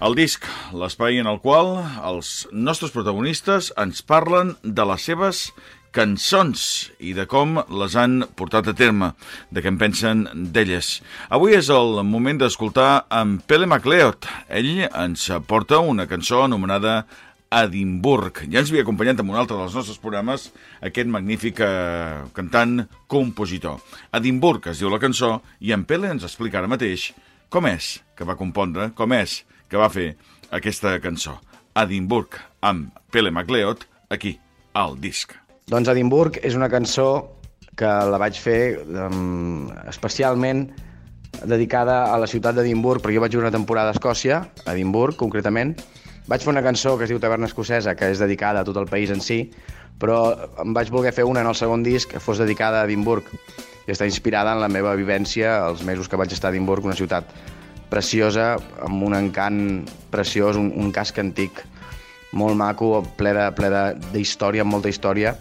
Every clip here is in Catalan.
El disc, l'espai en el qual els nostres protagonistes ens parlen de les seves cançons i de com les han portat a terme, de què en pensen d'elles. Avui és el moment d'escoltar en Pele MacLeod. Ell ens porta una cançó anomenada Edimburg. Ja ens havia acompanyat en un altre dels nostres programes aquest magnífic eh, cantant compositor. Edimburg es diu la cançó i en Pele ens explica ara mateix com és que va compondre, com és que va fer aquesta cançó. Edimburg, amb Pele MacLeod, aquí, al disc. Doncs Edimburg és una cançó que la vaig fer um, especialment dedicada a la ciutat d'Edimburg, perquè jo vaig jugar una temporada a Escòcia, a Edimburg concretament. Vaig fer una cançó que es diu Taverna Escocesa, que és dedicada a tot el país en si, però em vaig voler fer una en el segon disc que fos dedicada a Edimburg i està inspirada en la meva vivència els mesos que vaig estar a Edimburg, una ciutat preciosa, amb un encant preciós, un, un casc antic molt maco, ple de, ple d'història, amb molta història,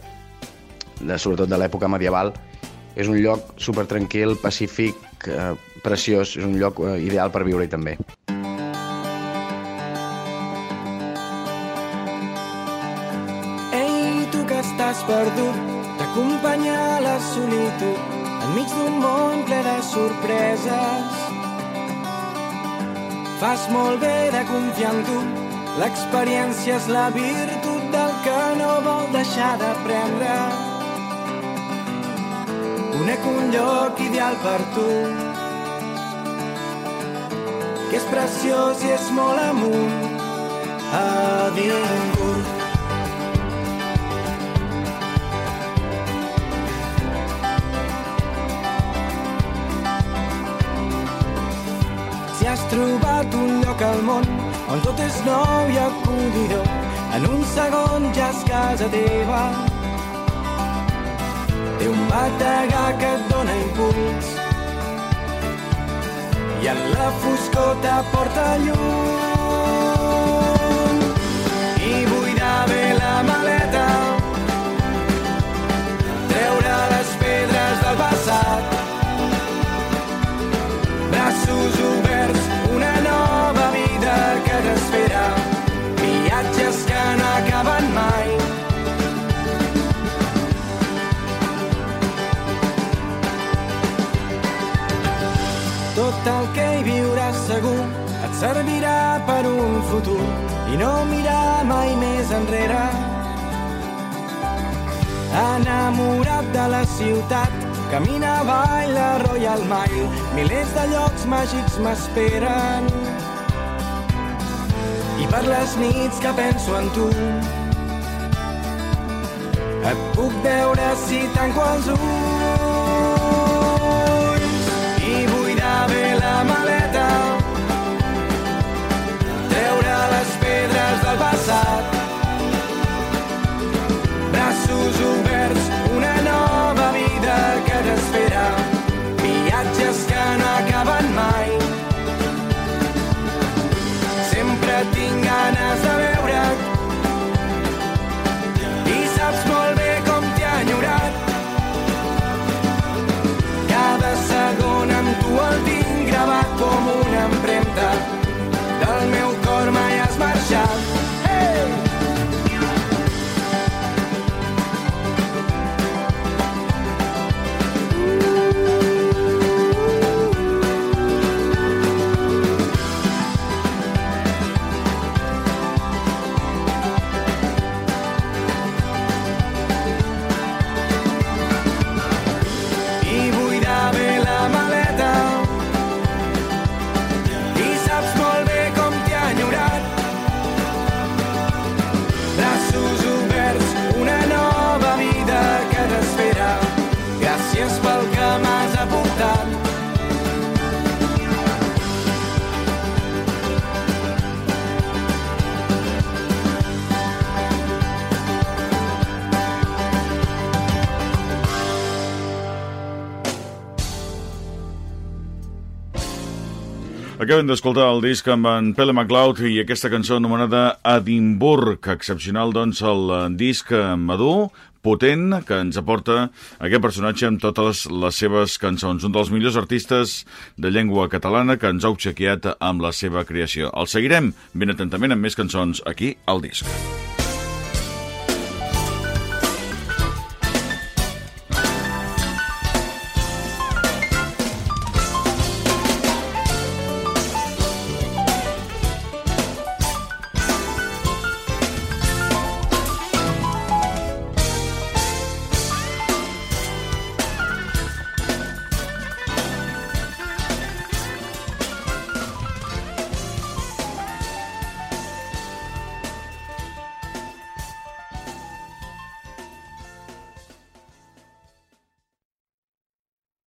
de, sobretot de l'època medieval. És un lloc super tranquil, pacífic, eh, preciós, és un lloc eh, ideal per viure-hi també. Ei, tu que estàs perdut, t'acompanya la solitud enmig d'un món ple de sorpreses Fas molt bé de confiar en tu. L'experiència és la virtut del que no vol deixar d'aprendre. Conec un lloc ideal per tu que és preciós i és molt amunt a Edimburg. Trobat un lloc al món on tot és nou i acollidor. En un segon ja és casa teva. Té un bategar que et dóna impuls i en la foscor t'aporta llum. Servirà per un futur i no mirar mai més enrere. Enamorat de la ciutat, camina avall la Royal Mile, milers de llocs màgics m'esperen. I per les nits que penso en tu, et puc veure si tanco els ulls tengan ganas de Acabem d'escoltar el disc amb en Pele MacLeod i aquesta cançó anomenada Edimburg. Excepcional, doncs, el disc madur, potent que ens aporta aquest personatge amb totes les seves cançons. Un dels millors artistes de llengua catalana que ens ha obsequiat amb la seva creació. El seguirem ben atentament amb més cançons aquí al disc.